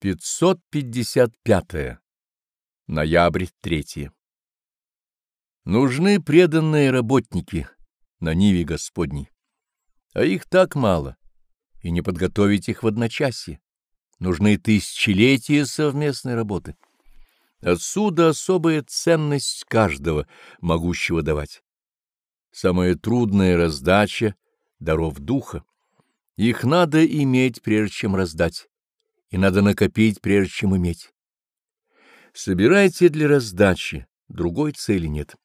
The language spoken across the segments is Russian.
555. Ноябрь 3. Нужны преданные работники на Ниве Господней, а их так мало, и не подготовить их в одночасье. Нужны тысячелетия совместной работы. Отсюда особая ценность каждого, могущего давать. Самая трудная раздача — даров духа. Их надо иметь, прежде чем раздать и надо накопить, прежде чем иметь. Собирайте для раздачи, другой цели нет.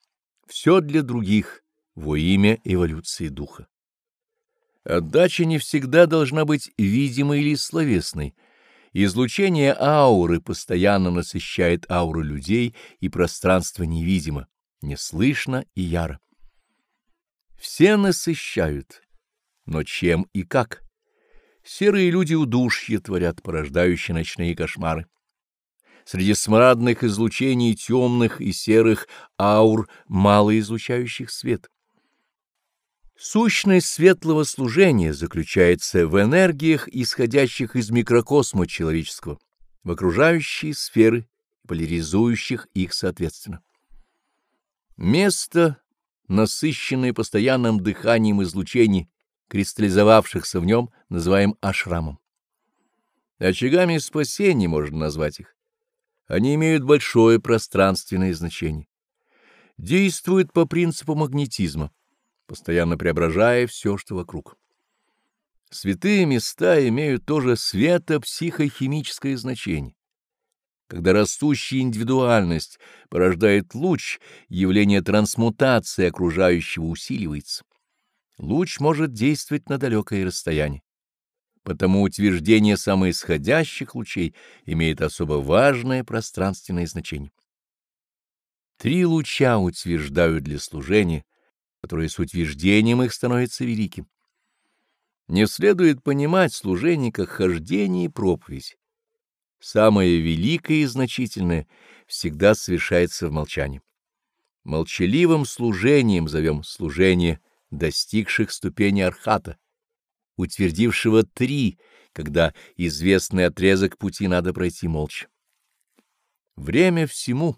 Все для других, во имя эволюции духа. Отдача не всегда должна быть видимой или словесной. Излучение ауры постоянно насыщает ауру людей, и пространство невидимо, неслышно и яро. Все насыщают, но чем и как? Серые люди удушье творят, порождающие ночные кошмары. Среди смрадных излучений темных и серых аур, мало излучающих свет. Сущность светлого служения заключается в энергиях, исходящих из микрокосма человеческого, в окружающие сферы, поляризующих их соответственно. Место, насыщенное постоянным дыханием излучений, кристаллизовавшихся в нем, называем ашрамом. Очагами спасения можно назвать их. Они имеют большое пространственное значение. Действуют по принципу магнетизма, постоянно преображая все, что вокруг. Святые места имеют тоже светопсихохимическое значение. Когда растущая индивидуальность порождает луч, явление трансмутации окружающего усиливается луч может действовать на далекое расстояние. Потому утверждение самоисходящих лучей имеет особо важное пространственное значение. Три луча утверждают для служения, которое с утверждением их становится великим. Не следует понимать служение как хождение и проповедь. Самое великое и значительное всегда совершается в молчании. Молчаливым служением зовем служение — достигших ступени архата, утвердившего три, когда известный отрезок пути надо пройти молча. Время всему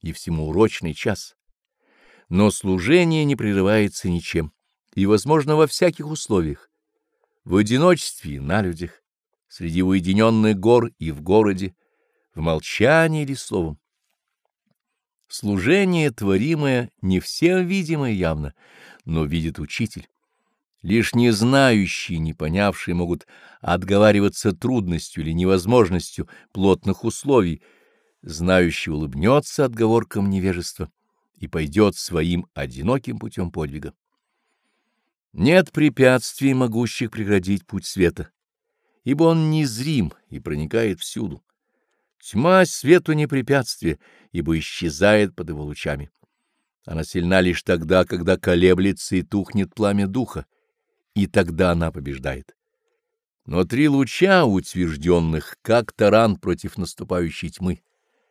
и всему урочный час. Но служение не прерывается ничем и возможно во всяких условиях. В одиночестве на людях, среди уединенных гор и в городе, в молчании или словом. Служение, творимое, не всем видимое явно, но видит учитель. Лишь не знающие, не понявшие могут отговариваться трудностью или невозможностью плотных условий. Знающий улыбнется отговоркам невежества и пойдет своим одиноким путем подвига. Нет препятствий, могущих преградить путь света, ибо он незрим и проникает всюду. Тьма свету не препятствие, ибо исчезает под его лучами. Она сильна лишь тогда, когда колеблется и тухнет пламя духа, и тогда она побеждает. Но три луча утвержденных, как таран против наступающей тьмы,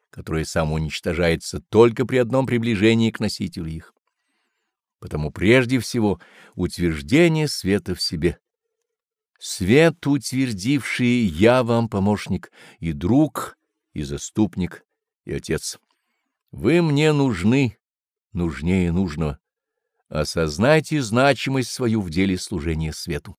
которая самоуничтожается только при одном приближении к носителю их. Потому прежде всего утверждение света в себе. Свет, утвердивший «Я вам помощник» и друг, и заступник, и отец. Вы мне нужны, нужнее нужного. Осознайте значимость свою в деле служения свету.